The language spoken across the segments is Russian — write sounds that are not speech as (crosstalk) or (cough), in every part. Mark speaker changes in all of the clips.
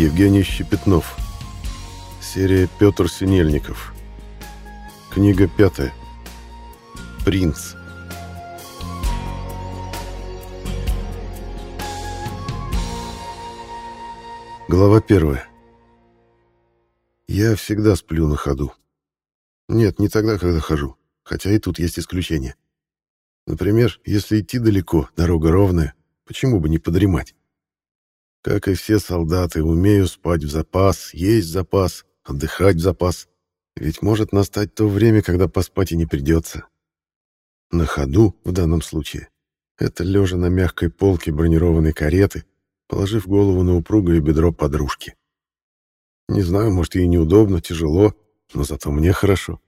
Speaker 1: Евгений Щепетнов. Серия Петр Синельников. Книга пятая. Принц. Глава первая. Я всегда сплю на ходу. Нет, не тогда, когда хожу, хотя и тут есть исключения. Например, если идти далеко, дорога ровная, почему бы не подремать? Как и все солдаты, умею спать в запас, есть в запас, отдыхать в запас. Ведь может настать то время, когда поспать и не придется. На ходу, в данном случае, это лежа на мягкой полке бронированной кареты, положив голову на упругое бедро подружки. Не знаю, может, ей неудобно, тяжело, но зато мне хорошо.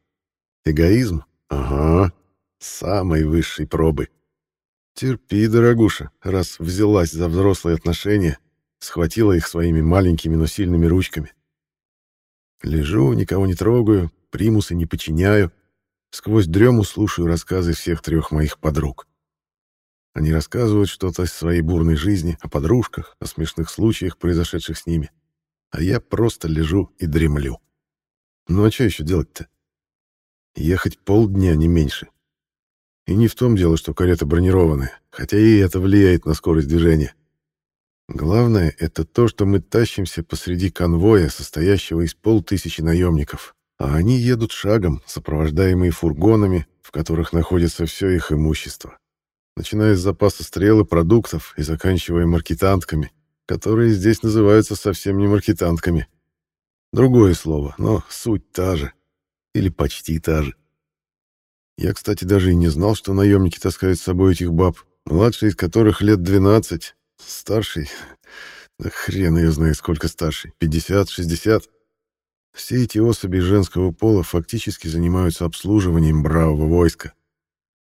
Speaker 1: Эгоизм? Ага, самой высшей пробы. Терпи, дорогуша, раз взялась за взрослые отношения схватила их своими маленькими, но сильными ручками. Лежу, никого не трогаю, примусы не подчиняю, сквозь дрему слушаю рассказы всех трех моих подруг. Они рассказывают что-то из своей бурной жизни, о подружках, о смешных случаях, произошедших с ними. А я просто лежу и дремлю. Ну а что еще делать-то? Ехать полдня, не меньше. И не в том дело, что карета бронированная, хотя и это влияет на скорость движения. Главное — это то, что мы тащимся посреди конвоя, состоящего из полтысячи наемников, а они едут шагом, сопровождаемые фургонами, в которых находится все их имущество, начиная с запаса стрел и продуктов и заканчивая маркетантками, которые здесь называются совсем не маркетантками. Другое слово, но суть та же. Или почти та же. Я, кстати, даже и не знал, что наемники таскают с собой этих баб, младший из которых лет 12, Старший? Да хрен ее знает, сколько старший. 50, 60? Все эти особи женского пола фактически занимаются обслуживанием бравого войска.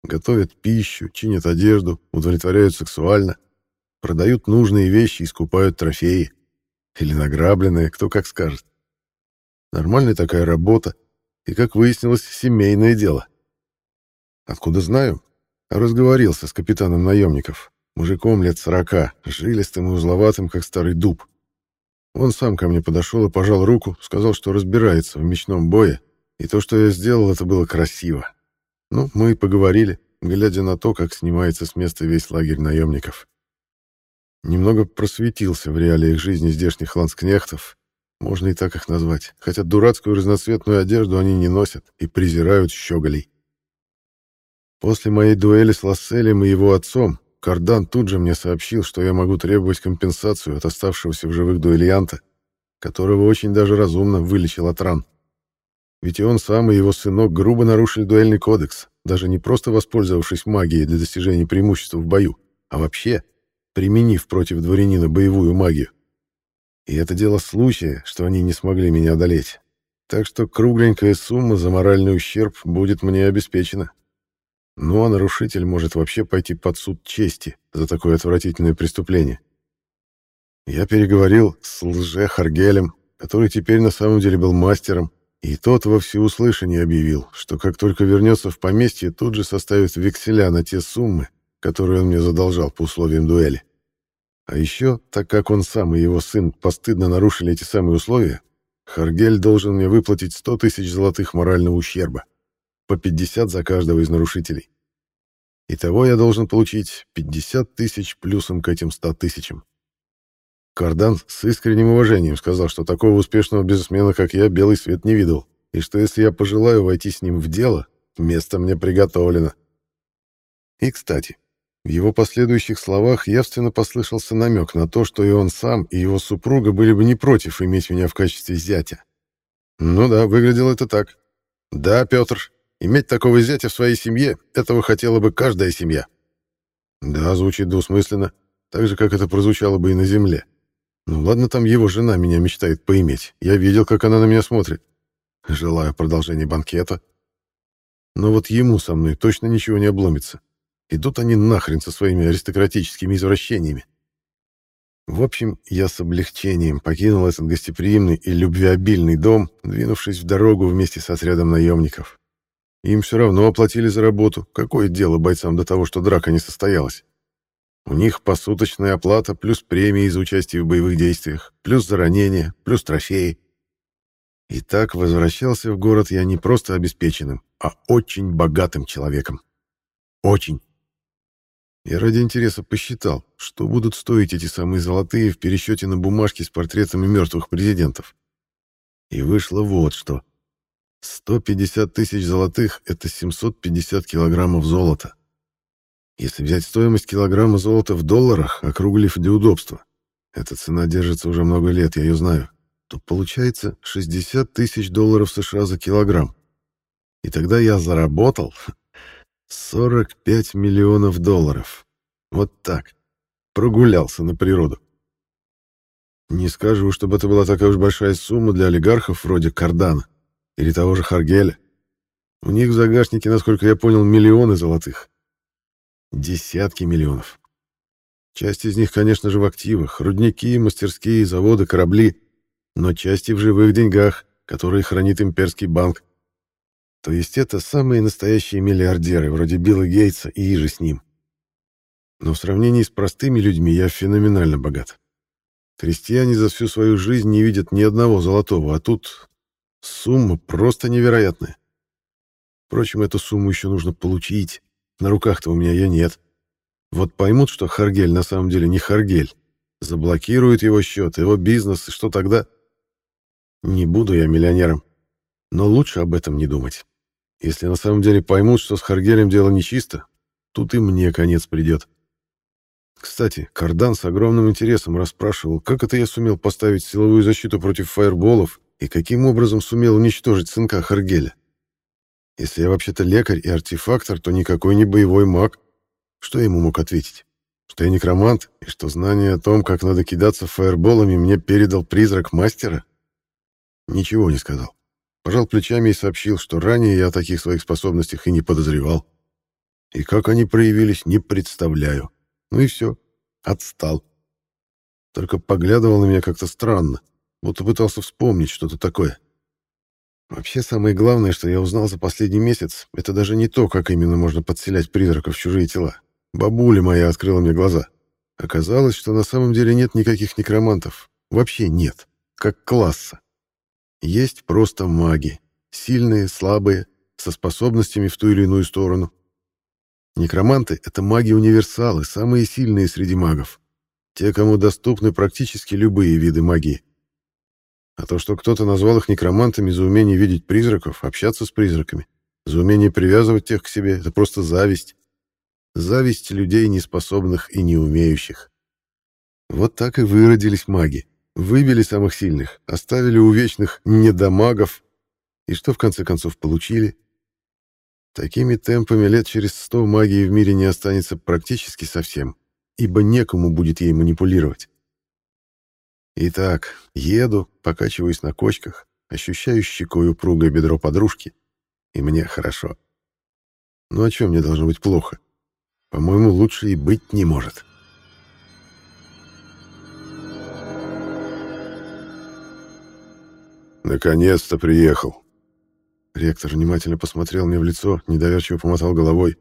Speaker 1: Готовят пищу, чинят одежду, удовлетворяют сексуально, продают нужные вещи и скупают трофеи. Или награбленные, кто как скажет. Нормальная такая работа, и, как выяснилось, семейное дело. Откуда знаю? Разговорился с капитаном наемников мужиком лет сорока, жилистым и узловатым, как старый дуб. Он сам ко мне подошел и пожал руку, сказал, что разбирается в мечном бое, и то, что я сделал, это было красиво. Ну, мы и поговорили, глядя на то, как снимается с места весь лагерь наемников. Немного просветился в реалиях жизни здешних ланскнехтов, можно и так их назвать, хотя дурацкую разноцветную одежду они не носят и презирают щеголей. После моей дуэли с Ласселем и его отцом Кардан тут же мне сообщил, что я могу требовать компенсацию от оставшегося в живых дуэлянта, которого очень даже разумно вылечил от ран. Ведь и он сам, и его сынок грубо нарушили дуэльный кодекс, даже не просто воспользовавшись магией для достижения преимущества в бою, а вообще применив против дворянина боевую магию. И это дело случая, что они не смогли меня одолеть. Так что кругленькая сумма за моральный ущерб будет мне обеспечена. Ну а нарушитель может вообще пойти под суд чести за такое отвратительное преступление. Я переговорил с лже-Харгелем, который теперь на самом деле был мастером, и тот во всеуслышание объявил, что как только вернется в поместье, тут же составит векселя на те суммы, которые он мне задолжал по условиям дуэли. А еще, так как он сам и его сын постыдно нарушили эти самые условия, Харгель должен мне выплатить 100 тысяч золотых морального ущерба по 50 за каждого из нарушителей. Итого я должен получить 50 тысяч плюсом к этим 100 тысячам. Кардан с искренним уважением сказал, что такого успешного бизнесмена, как я, белый свет не видел, и что если я пожелаю войти с ним в дело, место мне приготовлено. И, кстати, в его последующих словах явственно послышался намек на то, что и он сам, и его супруга были бы не против иметь меня в качестве зятя. Ну да, выглядело это так. Да, Петр, Иметь такого зятя в своей семье — этого хотела бы каждая семья. Да, звучит двусмысленно, так же, как это прозвучало бы и на земле. Ну ладно, там его жена меня мечтает поиметь. Я видел, как она на меня смотрит. Желаю продолжения банкета. Но вот ему со мной точно ничего не обломится. Идут они нахрен со своими аристократическими извращениями. В общем, я с облегчением покинул этот гостеприимный и любвеобильный дом, двинувшись в дорогу вместе с отрядом наемников. Им все равно оплатили за работу. Какое дело бойцам до того, что драка не состоялась? У них посуточная оплата плюс премии за участие в боевых действиях, плюс за ранения, плюс трофеи. И так возвращался в город я не просто обеспеченным, а очень богатым человеком. Очень. Я ради интереса посчитал, что будут стоить эти самые золотые в пересчете на бумажки с портретами мертвых президентов. И вышло вот что. 150 тысяч золотых — это 750 килограммов золота. Если взять стоимость килограмма золота в долларах, округлив для удобства, эта цена держится уже много лет, я ее знаю, то получается 60 тысяч долларов США за килограмм. И тогда я заработал 45 миллионов долларов. Вот так. Прогулялся на природу. Не скажу, чтобы это была такая уж большая сумма для олигархов вроде Кардана или того же Харгеля. У них в загашнике, насколько я понял, миллионы золотых. Десятки миллионов. Часть из них, конечно же, в активах. Рудники, мастерские, заводы, корабли. Но части в живых деньгах, которые хранит имперский банк. То есть это самые настоящие миллиардеры, вроде Билла Гейтса и иже с ним. Но в сравнении с простыми людьми я феноменально богат. Крестьяне за всю свою жизнь не видят ни одного золотого, а тут сумма просто невероятная. Впрочем, эту сумму еще нужно получить. На руках-то у меня ее нет. Вот поймут, что Харгель на самом деле не Харгель. Заблокируют его счет, его бизнес, и что тогда? Не буду я миллионером. Но лучше об этом не думать. Если на самом деле поймут, что с Харгелем дело нечисто, тут и мне конец придет. Кстати, Кардан с огромным интересом расспрашивал, как это я сумел поставить силовую защиту против фаерболов и каким образом сумел уничтожить сынка Харгеля. Если я вообще-то лекарь и артефактор, то никакой не боевой маг. Что я ему мог ответить? Что я некромант, и что знание о том, как надо кидаться фаерболами, мне передал призрак мастера? Ничего не сказал. Пожал плечами и сообщил, что ранее я о таких своих способностях и не подозревал. И как они проявились, не представляю. Ну и все. Отстал. Только поглядывал на меня как-то странно, будто пытался вспомнить что-то такое. Вообще, самое главное, что я узнал за последний месяц, это даже не то, как именно можно подселять призраков в чужие тела. Бабуля моя открыла мне глаза. Оказалось, что на самом деле нет никаких некромантов. Вообще нет. Как класса. Есть просто маги. Сильные, слабые, со способностями в ту или иную сторону. Некроманты — это маги-универсалы, самые сильные среди магов. Те, кому доступны практически любые виды магии. А то, что кто-то назвал их некромантами за умение видеть призраков, общаться с призраками, за умение привязывать тех к себе, это просто зависть. Зависть людей, неспособных и не умеющих. Вот так и выродились маги. Выбили самых сильных, оставили у вечных недомагов. И что в конце концов получили? Такими темпами лет через сто магии в мире не останется практически совсем, ибо некому будет ей манипулировать. Итак, еду, покачиваюсь на кочках, ощущаю щекой упругое бедро подружки, и мне хорошо. Ну о чем мне должно быть плохо? По-моему, лучше и быть не может.
Speaker 2: Наконец-то приехал.
Speaker 1: Ректор внимательно посмотрел мне в лицо, недоверчиво помотал головой.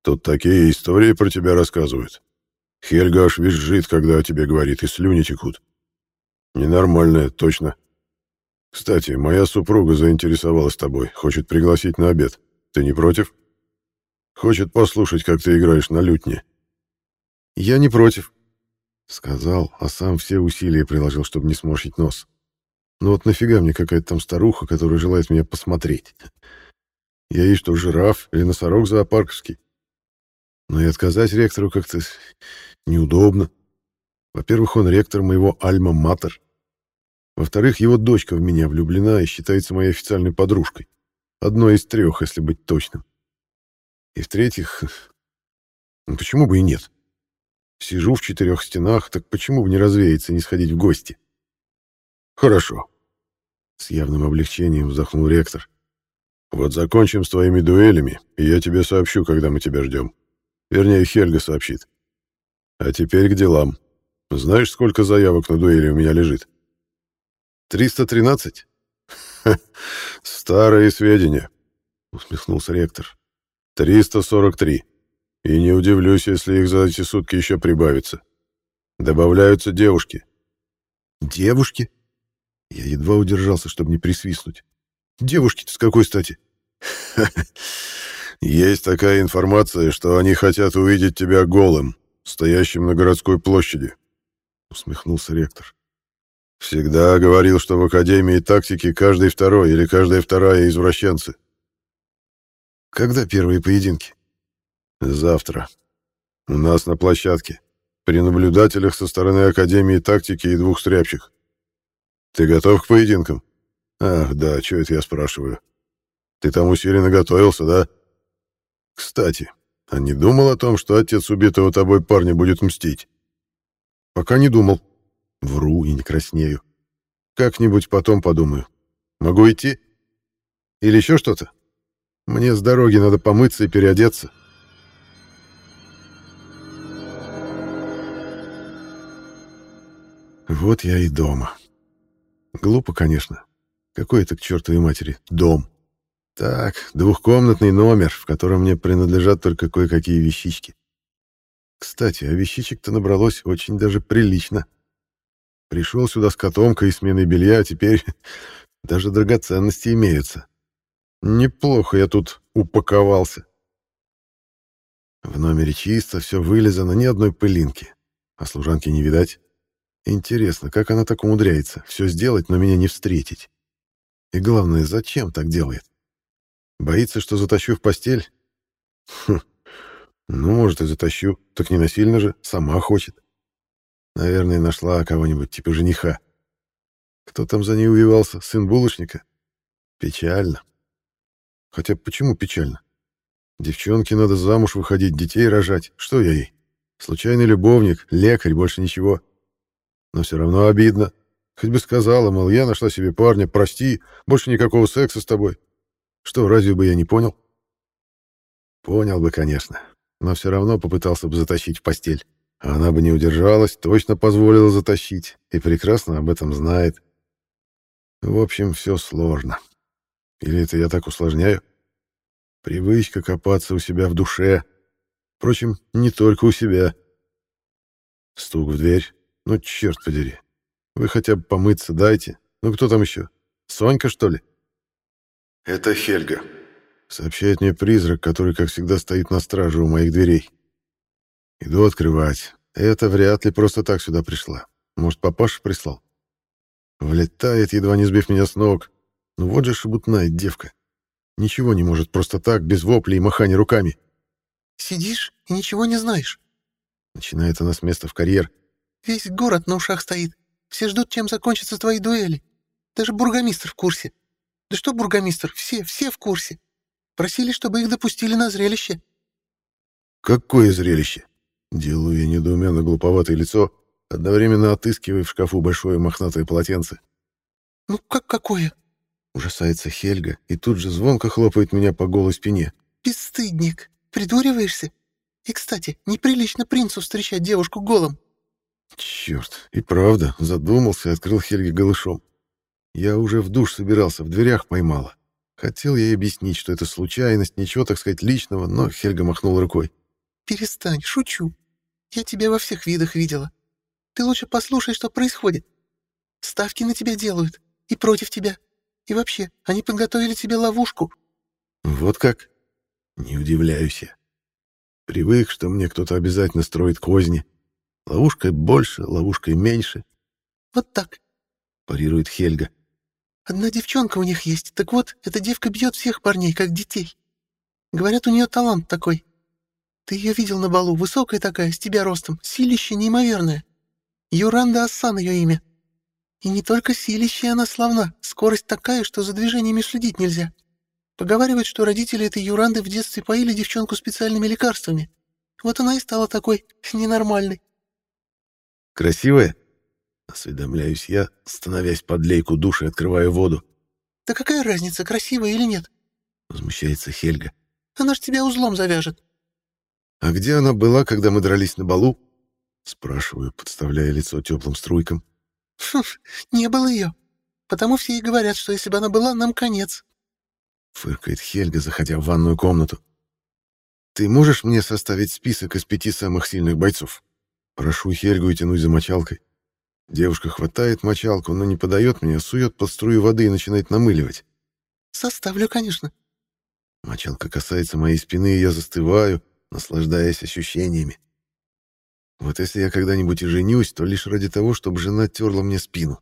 Speaker 2: Тут такие истории про тебя рассказывают. Хельга аж визжит, когда о тебе говорит, и слюни текут. Ненормальная, точно. Кстати, моя супруга заинтересовалась тобой, хочет пригласить на обед. Ты не против? Хочет послушать, как ты играешь на лютне.
Speaker 1: Я не против, сказал, а сам все усилия приложил, чтобы не сморщить нос. Ну вот нафига мне какая-то там старуха, которая желает меня посмотреть? Я ей что, жираф или носорог зоопарковский? Но и отказать ректору как-то неудобно. Во-первых, он ректор моего альма-матер. Во-вторых, его дочка в меня влюблена и считается моей официальной подружкой. Одной из трех, если быть точным. И в-третьих, (laughs) ну почему бы и нет? Сижу в четырех стенах, так почему бы не развеяться не сходить в гости?
Speaker 2: Хорошо. С явным облегчением вздохнул ректор. Вот закончим с твоими дуэлями, и я тебе сообщу, когда мы тебя ждем. Вернее, Хельга сообщит. А теперь к делам. Знаешь, сколько заявок на дуэли у меня лежит?
Speaker 1: 313? (laughs)
Speaker 2: Старые сведения, усмехнулся ректор. 343. И не удивлюсь, если их за эти сутки еще прибавится. Добавляются девушки.
Speaker 1: Девушки? Я едва удержался, чтобы не присвистнуть. Девушки-то с какой стати? (laughs)
Speaker 2: Есть такая информация, что они хотят увидеть тебя голым, стоящим на городской площади. Усмехнулся ректор. Всегда говорил, что в Академии тактики каждый второй или каждая вторая извращенцы.
Speaker 1: Когда первые поединки?
Speaker 2: Завтра. У нас на площадке. При наблюдателях со стороны Академии тактики и двух стряпчих. Ты готов к поединкам? Ах, да, что это я спрашиваю? Ты там усиленно готовился, да? Кстати, а не думал о том, что отец убитого тобой парня будет мстить?
Speaker 1: Пока не думал. Вру и не краснею. Как-нибудь потом подумаю. Могу идти? Или еще что-то? Мне с дороги надо помыться и переодеться. Вот я и дома. Глупо, конечно. Какой это к чертовой матери дом? Так, двухкомнатный номер, в котором мне принадлежат только кое-какие вещички. Кстати, а вещичек-то набралось очень даже прилично. Пришел сюда с котомкой и сменой белья, а теперь (laughs) даже драгоценности имеются. Неплохо я тут упаковался. В номере чисто, все вылезано, ни одной пылинки. А служанки не видать. Интересно, как она так умудряется все сделать, но меня не встретить? И главное, зачем так делает? Боится, что затащу в постель? Хм. Ну, может, и затащу. Так не насильно же, сама хочет. Наверное, нашла кого-нибудь типа жениха. Кто там за ней увивался? Сын булочника? Печально. Хотя почему печально? Девчонке надо замуж выходить, детей рожать. Что я ей? Случайный любовник, лекарь, больше ничего. Но все равно обидно. Хоть бы сказала, мол, я нашла себе парня, прости, больше никакого секса с тобой. Что, разве бы я не понял? Понял бы, конечно, но все равно попытался бы затащить в постель. Она бы не удержалась, точно позволила затащить, и прекрасно об этом знает. В общем, все сложно. Или это я так усложняю? Привычка копаться у себя в душе. Впрочем, не только у себя. Стук в дверь. Ну, черт подери. Вы хотя бы помыться дайте. Ну, кто там еще? Сонька, что ли?
Speaker 2: Это Хельга.
Speaker 1: Сообщает мне призрак, который, как всегда, стоит на страже у моих дверей. Иду открывать. Это вряд ли просто так сюда пришла. Может, папаша прислал? Влетает, едва не сбив меня с ног. Ну вот же шебутная девка. Ничего не может просто так, без вопли и махания руками.
Speaker 3: «Сидишь и ничего не знаешь?»
Speaker 1: Начинает она с места в карьер.
Speaker 3: Весь город на ушах стоит. Все ждут, чем закончатся твои дуэли. Даже бургомистр в курсе. Да что бургомистр, все, все в курсе. Просили, чтобы их допустили на зрелище.
Speaker 1: Какое зрелище? Делаю я недоуменно глуповатое лицо, одновременно отыскивая в шкафу большое мохнатое полотенце.
Speaker 3: Ну как какое?
Speaker 1: Ужасается Хельга и тут же звонко хлопает меня по голой спине.
Speaker 3: Бесстыдник, придуриваешься? И, кстати, неприлично принцу встречать девушку голым.
Speaker 1: Черт, и правда, задумался и открыл Хельге голышом. Я уже в душ собирался, в дверях поймала. Хотел ей объяснить, что это случайность, ничего, так сказать, личного, но Хельга махнул рукой.
Speaker 3: «Перестань, шучу. Я тебя во всех видах видела. Ты лучше послушай, что происходит. Ставки на тебя делают. И против тебя. И вообще, они подготовили тебе ловушку».
Speaker 1: «Вот как? Не удивляюсь я. Привык, что мне кто-то обязательно строит козни, Ловушкой больше, ловушкой меньше.
Speaker 3: Вот так,
Speaker 1: парирует Хельга.
Speaker 3: Одна девчонка у них есть. Так вот, эта девка бьет всех парней, как детей. Говорят, у нее талант такой. Ты ее видел на балу, высокая такая, с тебя ростом, силище неимоверное. Юранда Ассан ее имя. И не только силище она славна, скорость такая, что за движениями следить нельзя. Поговаривают, что родители этой Юранды в детстве поили девчонку специальными лекарствами. Вот она и стала такой ненормальной.
Speaker 1: Красивая? Осведомляюсь я, становясь под лейку души и открывая воду.
Speaker 3: Да какая разница, красивая или нет?
Speaker 1: Возмущается Хельга.
Speaker 3: Она ж тебя узлом завяжет.
Speaker 1: А где она была, когда мы дрались на балу? Спрашиваю, подставляя лицо теплым струйкам.
Speaker 3: Не было ее. Потому все и говорят, что если бы она была, нам конец.
Speaker 1: Фыркает Хельга, заходя в ванную комнату. ты можешь мне составить список из пяти самых сильных бойцов? Прошу Хельгу и тянуть за мочалкой. Девушка хватает мочалку, но не подает мне, а сует под струю воды и начинает намыливать.
Speaker 3: «Составлю, конечно».
Speaker 1: Мочалка касается моей спины, и я застываю, наслаждаясь ощущениями. Вот если я когда-нибудь и женюсь, то лишь ради того, чтобы жена терла мне спину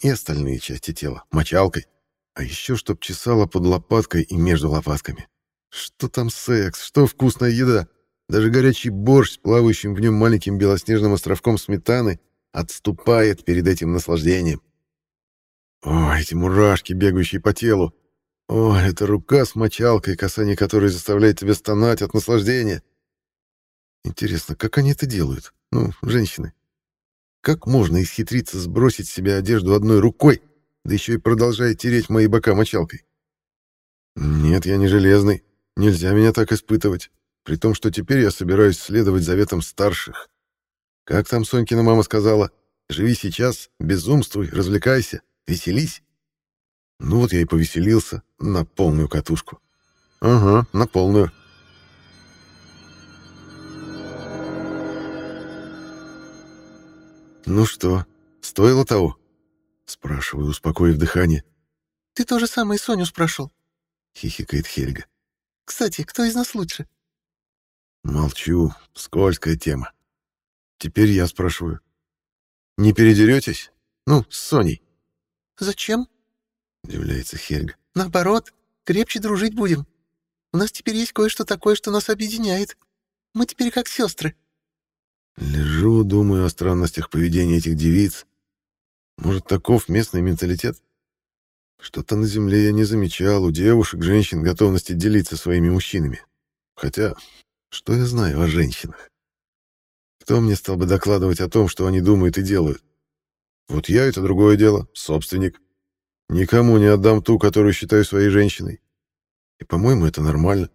Speaker 1: и остальные части тела, мочалкой, а еще чтоб чесала под лопаткой и между лопатками. Что там секс, что вкусная еда, даже горячий борщ с плавающим в нем маленьким белоснежным островком сметаны отступает перед этим наслаждением. О, эти мурашки, бегающие по телу. О, эта рука с мочалкой, касание которой заставляет тебя стонать от наслаждения. Интересно, как они это делают? Ну, женщины. Как можно исхитриться сбросить с себя одежду одной рукой, да еще и продолжая тереть мои бока мочалкой? Нет, я не железный. Нельзя меня так испытывать. При том, что теперь я собираюсь следовать заветам старших. Как там Сонькина мама сказала? Живи сейчас, безумствуй, развлекайся, веселись. Ну вот я и повеселился на полную катушку. Ага, на полную. «Ну что, стоило того?» — спрашиваю, успокоив дыхание.
Speaker 3: «Ты то же самое Соню спрашивал», —
Speaker 1: хихикает Хельга.
Speaker 3: «Кстати, кто из нас лучше?»
Speaker 1: Молчу, скользкая тема. Теперь я спрашиваю. «Не передеретесь? Ну, с Соней?»
Speaker 3: «Зачем?»
Speaker 1: — удивляется Хельга.
Speaker 3: «Наоборот, крепче дружить будем. У нас теперь есть кое-что такое, что нас объединяет. Мы теперь как сестры».
Speaker 1: Лежу, думаю о странностях поведения этих девиц. Может, таков местный менталитет? Что-то на земле я не замечал у девушек, женщин готовности делиться своими мужчинами. Хотя, что я знаю о женщинах? Кто мне стал бы докладывать о том, что они думают и делают? Вот я — это другое дело, собственник. Никому не отдам ту, которую считаю своей женщиной. И, по-моему, это нормально.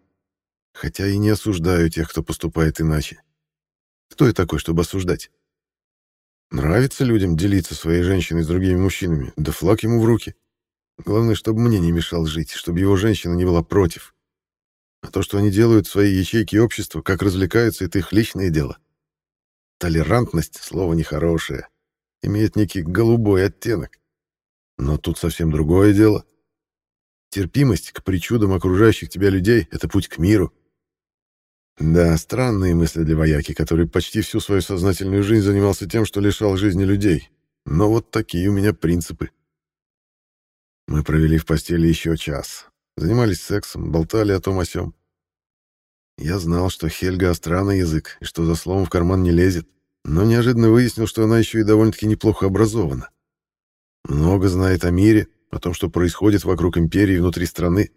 Speaker 1: Хотя и не осуждаю тех, кто поступает иначе. Кто я такой, чтобы осуждать? Нравится людям делиться своей женщиной с другими мужчинами, да флаг ему в руки. Главное, чтобы мне не мешал жить, чтобы его женщина не была против. А то, что они делают в своей ячейке общества, как развлекаются, это их личное дело. Толерантность — слово нехорошее, имеет некий голубой оттенок. Но тут совсем другое дело. Терпимость к причудам окружающих тебя людей — это путь к миру. Да, странные мысли для вояки, который почти всю свою сознательную жизнь занимался тем, что лишал жизни людей. Но вот такие у меня принципы. Мы провели в постели еще час. Занимались сексом, болтали о том о сём. Я знал, что Хельга остра на язык, и что за словом в карман не лезет, но неожиданно выяснил, что она еще и довольно-таки неплохо образована. Много знает о мире, о том, что происходит вокруг империи внутри страны.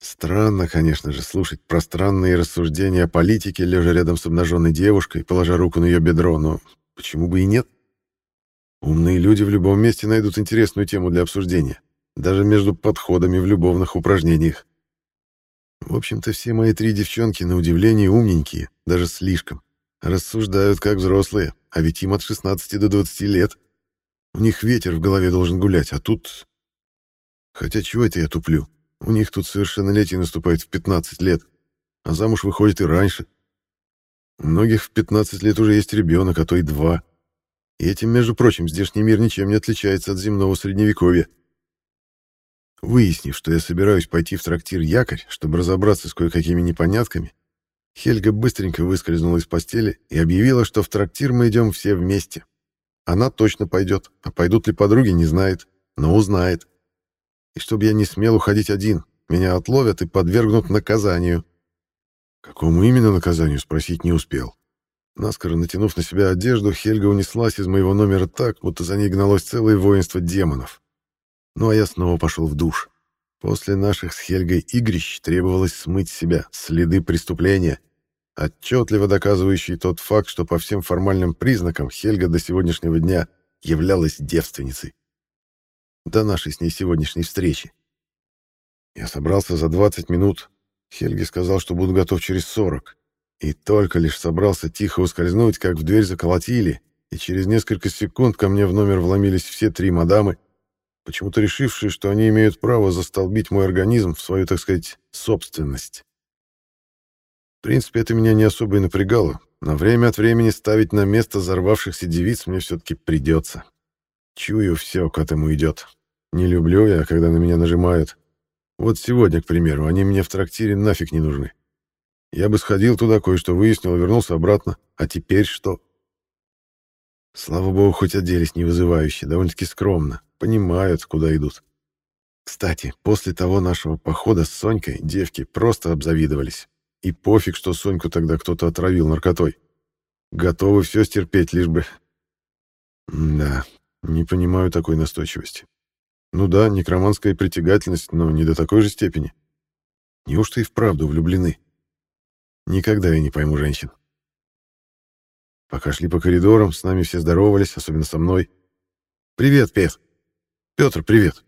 Speaker 1: Странно, конечно же, слушать пространные рассуждения о политике, лежа рядом с обнаженной девушкой, положа руку на ее бедро, но почему бы и нет? Умные люди в любом месте найдут интересную тему для обсуждения, даже между подходами в любовных упражнениях. В общем-то, все мои три девчонки, на удивление, умненькие, даже слишком. Рассуждают как взрослые, а ведь им от 16 до 20 лет. У них ветер в голове должен гулять, а тут... Хотя чего это я туплю? У них тут совершеннолетие наступает в 15 лет, а замуж выходит и раньше. У многих в 15 лет уже есть ребенок, а то и два. И этим, между прочим, здешний мир ничем не отличается от земного средневековья. Выяснив, что я собираюсь пойти в трактир «Якорь», чтобы разобраться с кое-какими непонятками, Хельга быстренько выскользнула из постели и объявила, что в трактир мы идем все вместе. Она точно пойдет, а пойдут ли подруги, не знает, но узнает и чтобы я не смел уходить один. Меня отловят и подвергнут наказанию. Какому именно наказанию, спросить не успел. Наскоро натянув на себя одежду, Хельга унеслась из моего номера так, будто за ней гналось целое воинство демонов. Ну а я снова пошел в душ. После наших с Хельгой игрищ требовалось смыть себя следы преступления, отчетливо доказывающие тот факт, что по всем формальным признакам Хельга до сегодняшнего дня являлась девственницей до нашей с ней сегодняшней встречи. Я собрался за 20 минут. Хельги сказал, что буду готов через 40. И только лишь собрался тихо ускользнуть, как в дверь заколотили, и через несколько секунд ко мне в номер вломились все три мадамы, почему-то решившие, что они имеют право застолбить мой организм в свою, так сказать, собственность. Принципе, это меня не особо и напрягало, но время от времени ставить на место взорвавшихся девиц мне все-таки придется. Чую, все к этому идет. Не люблю я, когда на меня нажимают. Вот сегодня, к примеру, они мне в трактире нафиг не нужны. Я бы сходил туда, кое-что выяснил, вернулся обратно. А теперь что? Слава богу, хоть оделись не вызывающе, довольно-таки скромно. Понимают, куда идут. Кстати, после того нашего похода с Сонькой девки просто обзавидовались. И пофиг, что Соньку тогда кто-то отравил наркотой. Готовы все стерпеть, лишь бы... Да, не понимаю такой настойчивости. Ну да, некроманская притягательность, но не до такой же степени. Неужто и вправду влюблены? Никогда я не пойму женщин. Пока шли по коридорам, с нами все здоровались, особенно со мной. «Привет, Пет!» «Петр, привет!»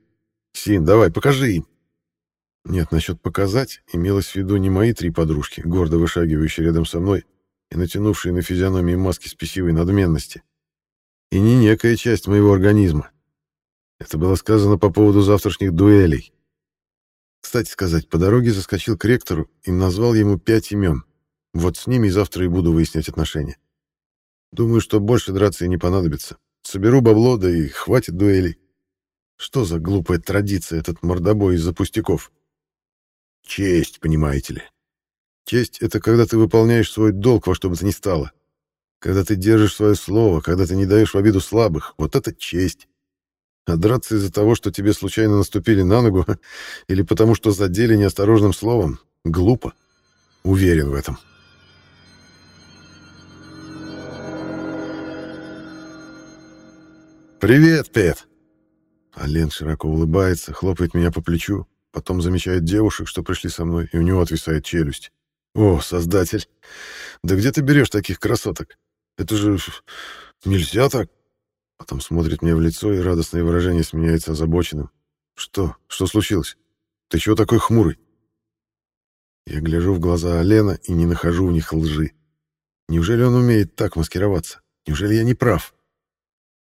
Speaker 1: «Син, давай, покажи им!» Нет, насчет показать имелось в виду не мои три подружки, гордо вышагивающие рядом со мной и натянувшие на физиономии маски спесивой надменности, и не некая часть моего организма. Это было сказано по поводу завтрашних дуэлей. Кстати сказать, по дороге заскочил к ректору и назвал ему пять имен. Вот с ними завтра и буду выяснять отношения. Думаю, что больше драться и не понадобится. Соберу бабло, да и хватит дуэлей. Что за глупая традиция этот мордобой из-за пустяков? Честь, понимаете ли. Честь — это когда ты выполняешь свой долг во что бы то ни стало. Когда ты держишь свое слово, когда ты не даешь в обиду слабых. Вот это честь. А драться из-за того, что тебе случайно наступили на ногу, (laughs) или потому что задели неосторожным словом, глупо. Уверен в этом. «Привет, Пет!» Ален широко улыбается, хлопает меня по плечу, потом замечает девушек, что пришли со мной, и у него отвисает челюсть. «О, создатель! Да где ты берешь таких красоток? Это же... нельзя так!» Потом смотрит мне в лицо, и радостное выражение сменяется озабоченным. «Что? Что случилось? Ты чего такой хмурый?» Я гляжу в глаза Алена и не нахожу в них лжи. Неужели он умеет так маскироваться? Неужели я не прав?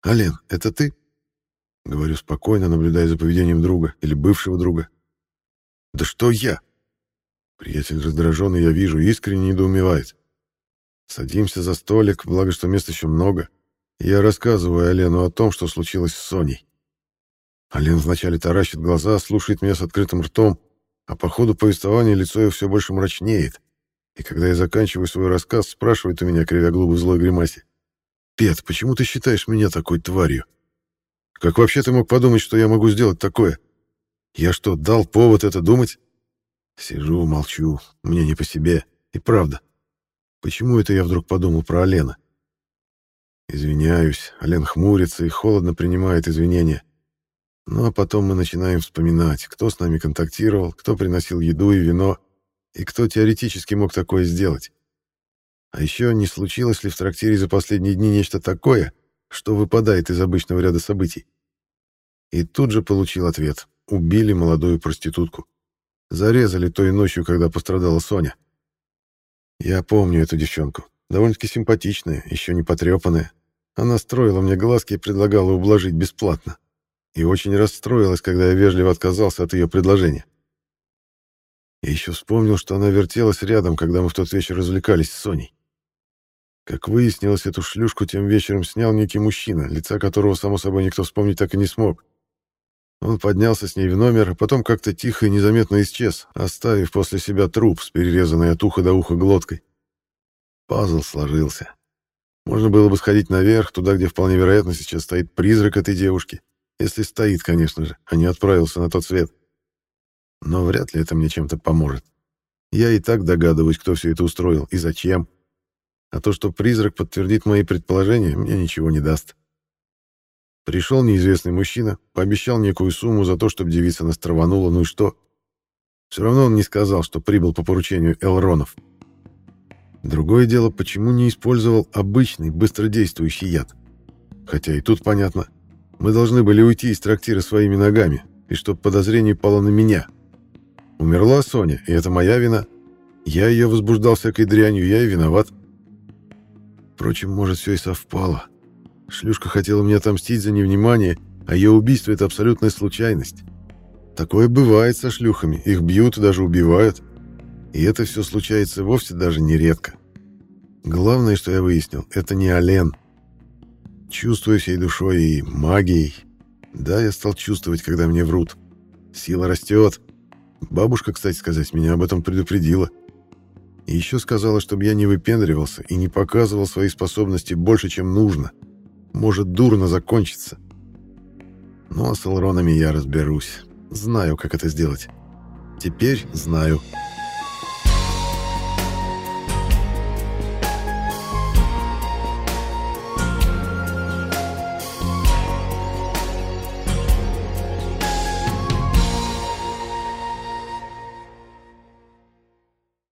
Speaker 1: «Ален, это ты?» Говорю спокойно, наблюдая за поведением друга или бывшего друга. «Да что я?» Приятель раздраженный, я вижу, искренне недоумевает. Садимся за столик, благо, что мест еще много. Я рассказываю Алену о том, что случилось с Соней. Ален вначале таращит глаза, слушает меня с открытым ртом, а по ходу повествования лицо ее все больше мрачнеет. И когда я заканчиваю свой рассказ, спрашивает у меня, кривя губы злой гримасе. «Пет, почему ты считаешь меня такой тварью? Как вообще ты мог подумать, что я могу сделать такое? Я что, дал повод это думать?» Сижу, молчу, мне не по себе. И правда. Почему это я вдруг подумал про Алена? Извиняюсь, Ален хмурится и холодно принимает извинения. Ну а потом мы начинаем вспоминать, кто с нами контактировал, кто приносил еду и вино, и кто теоретически мог такое сделать. А еще не случилось ли в трактире за последние дни нечто такое, что выпадает из обычного ряда событий? И тут же получил ответ. Убили молодую проститутку. Зарезали той ночью, когда пострадала Соня. Я помню эту девчонку. Довольно-таки симпатичная, еще не потрепанная. Она строила мне глазки и предлагала ублажить бесплатно. И очень расстроилась, когда я вежливо отказался от ее предложения. Я еще вспомнил, что она вертелась рядом, когда мы в тот вечер развлекались с Соней. Как выяснилось, эту шлюшку тем вечером снял некий мужчина, лица которого, само собой, никто вспомнить так и не смог. Он поднялся с ней в номер, а потом как-то тихо и незаметно исчез, оставив после себя труп с перерезанной от уха до уха глоткой. Пазл сложился. Можно было бы сходить наверх, туда, где вполне вероятно сейчас стоит призрак этой девушки. Если стоит, конечно же, а не отправился на тот свет. Но вряд ли это мне чем-то поможет. Я и так догадываюсь, кто все это устроил и зачем. А то, что призрак подтвердит мои предположения, мне ничего не даст. Пришел неизвестный мужчина, пообещал некую сумму за то, чтобы девица нас траванула, ну и что? Все равно он не сказал, что прибыл по поручению Элронов. Другое дело, почему не использовал обычный, быстродействующий яд. Хотя и тут понятно. Мы должны были уйти из трактира своими ногами, и чтоб подозрение пало на меня. Умерла Соня, и это моя вина. Я ее возбуждал всякой дрянью, я и виноват. Впрочем, может, все и совпало. Шлюшка хотела мне отомстить за невнимание, а ее убийство — это абсолютная случайность. Такое бывает со шлюхами, их бьют и даже убивают. И это все случается вовсе даже не редко. Главное, что я выяснил, это не Ален. Чувствую всей душой и магией. Да, я стал чувствовать, когда мне врут. Сила растет. Бабушка, кстати сказать, меня об этом предупредила. И еще сказала, чтобы я не выпендривался и не показывал свои способности больше, чем нужно. Может дурно закончиться. А с Элронами я разберусь. Знаю, как это сделать. Теперь. Знаю.